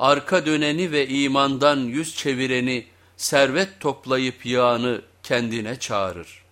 arka döneni ve imandan yüz çevireni, servet toplayıp yağını kendine çağırır.